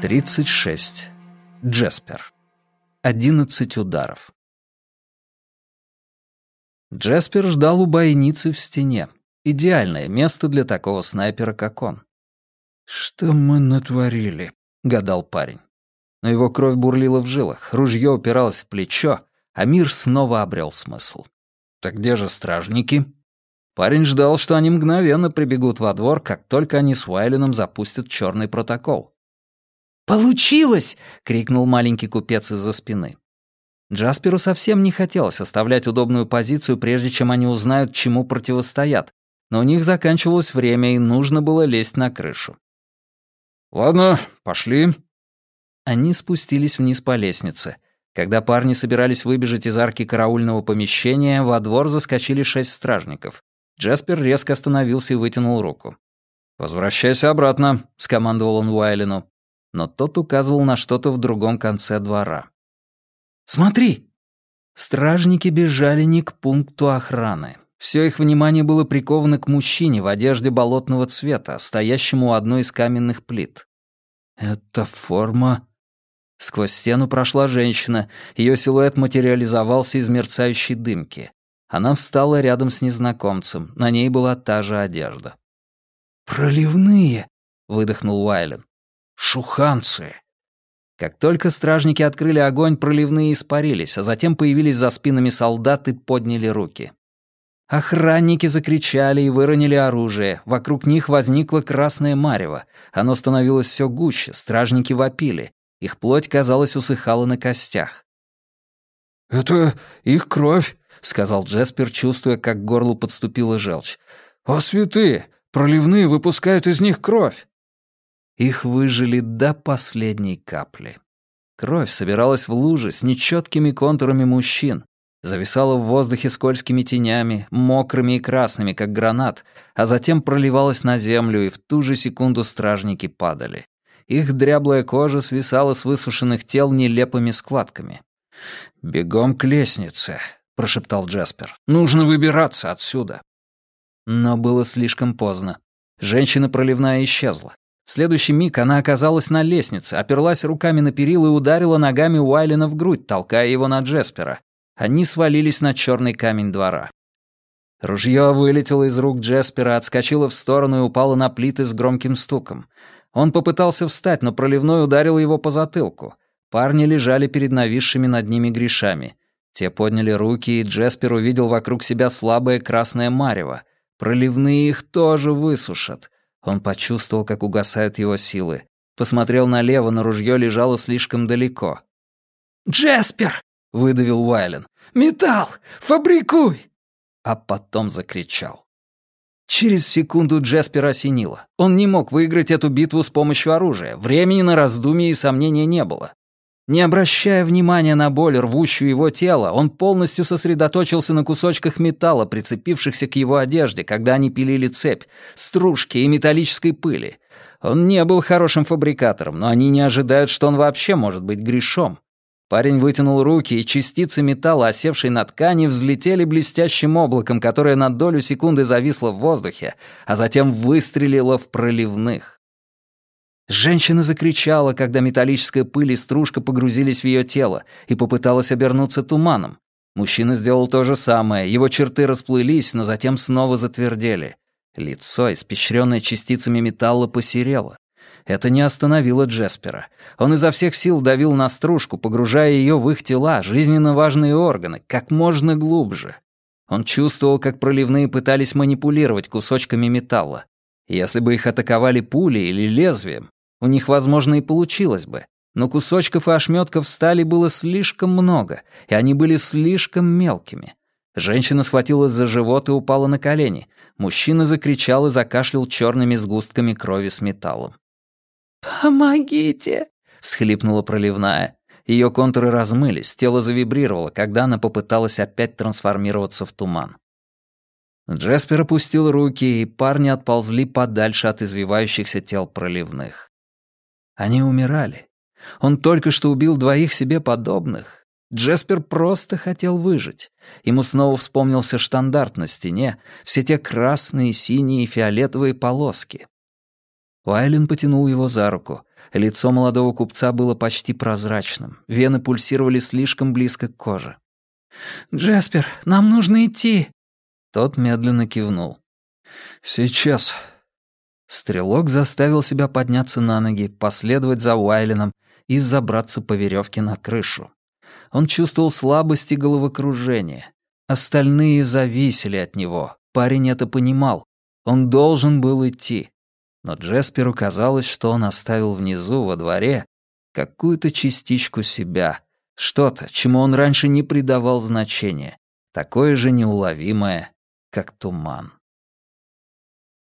36. Джеспер. 11 ударов. Джеспер ждал у бойницы в стене. Идеальное место для такого снайпера, как он. «Что мы натворили?» — гадал парень. Но его кровь бурлила в жилах, ружье упиралось в плечо, а мир снова обрел смысл. «Так где же стражники?» Парень ждал, что они мгновенно прибегут во двор, как только они с Уайленом запустят черный протокол. «Получилось!» — крикнул маленький купец из-за спины. Джасперу совсем не хотелось оставлять удобную позицию, прежде чем они узнают, чему противостоят, но у них заканчивалось время, и нужно было лезть на крышу. «Ладно, пошли». Они спустились вниз по лестнице. Когда парни собирались выбежать из арки караульного помещения, во двор заскочили шесть стражников. Джаспер резко остановился и вытянул руку. «Возвращайся обратно», — скомандовал он Уайлену. Но тот указывал на что-то в другом конце двора. «Смотри!» Стражники бежали не к пункту охраны. Все их внимание было приковано к мужчине в одежде болотного цвета, стоящему у одной из каменных плит. «Это форма...» Сквозь стену прошла женщина, ее силуэт материализовался из мерцающей дымки. Она встала рядом с незнакомцем, на ней была та же одежда. «Проливные!» — выдохнул Уайлен. «Шуханцы!» Как только стражники открыли огонь, проливные испарились, а затем появились за спинами солдат и подняли руки. Охранники закричали и выронили оружие. Вокруг них возникло красное марево. Оно становилось все гуще, стражники вопили. Их плоть, казалось, усыхала на костях. «Это их кровь», — сказал Джеспер, чувствуя, как к горлу подступила желчь. «О, святые! Проливные выпускают из них кровь!» Их выжили до последней капли. Кровь собиралась в луже с нечеткими контурами мужчин, зависала в воздухе скользкими тенями, мокрыми и красными, как гранат, а затем проливалась на землю, и в ту же секунду стражники падали. Их дряблая кожа свисала с высушенных тел нелепыми складками. «Бегом к лестнице», прошептал Джаспер. «Нужно выбираться отсюда». Но было слишком поздно. Женщина проливная исчезла. В следующий миг она оказалась на лестнице, оперлась руками на перила и ударила ногами Уайлена в грудь, толкая его на Джеспера. Они свалились на черный камень двора. Ружье вылетело из рук Джеспера, отскочило в сторону и упало на плиты с громким стуком. Он попытался встать, но проливной ударил его по затылку. Парни лежали перед нависшими над ними грешами. Те подняли руки, и Джеспер увидел вокруг себя слабое красное марево. Проливные их тоже высушат. Он почувствовал, как угасают его силы. Посмотрел налево, но ружье лежало слишком далеко. «Джеспер!» — выдавил Уайлен. «Металл! Фабрикуй!» А потом закричал. Через секунду Джеспер осенило. Он не мог выиграть эту битву с помощью оружия. Времени на раздумья и сомнения не было. Не обращая внимания на боль, рвущую его тело, он полностью сосредоточился на кусочках металла, прицепившихся к его одежде, когда они пилили цепь, стружки и металлической пыли. Он не был хорошим фабрикатором, но они не ожидают, что он вообще может быть грешом. Парень вытянул руки, и частицы металла, осевшей на ткани, взлетели блестящим облаком, которое на долю секунды зависло в воздухе, а затем выстрелило в проливных. Женщина закричала, когда металлическая пыль и стружка погрузились в ее тело, и попыталась обернуться туманом. Мужчина сделал то же самое, его черты расплылись, но затем снова затвердели. Лицо, испещренное частицами металла, посерело. Это не остановило Джеспера. Он изо всех сил давил на стружку, погружая ее в их тела, жизненно важные органы, как можно глубже. Он чувствовал, как проливные пытались манипулировать кусочками металла. Если бы их атаковали пули или лезвием, у них, возможно, и получилось бы. Но кусочков и ошметков стали было слишком много, и они были слишком мелкими. Женщина схватилась за живот и упала на колени. Мужчина закричал и закашлял черными сгустками крови с металлом. «Помогите!» — всхлипнула проливная. Ее контуры размылись, тело завибрировало, когда она попыталась опять трансформироваться в туман. Джеспер опустил руки, и парни отползли подальше от извивающихся тел проливных. Они умирали. Он только что убил двоих себе подобных. Джеспер просто хотел выжить. Ему снова вспомнился штандарт на стене, все те красные, синие и фиолетовые полоски. Уайлен потянул его за руку. Лицо молодого купца было почти прозрачным. Вены пульсировали слишком близко к коже. «Джаспер, нам нужно идти!» Тот медленно кивнул. «Сейчас». Стрелок заставил себя подняться на ноги, последовать за Уайленом и забраться по веревке на крышу. Он чувствовал слабость и головокружение. Остальные зависели от него. Парень это понимал. Он должен был идти. Но Джесперу казалось, что он оставил внизу, во дворе, какую-то частичку себя, что-то, чему он раньше не придавал значения, такое же неуловимое, как туман.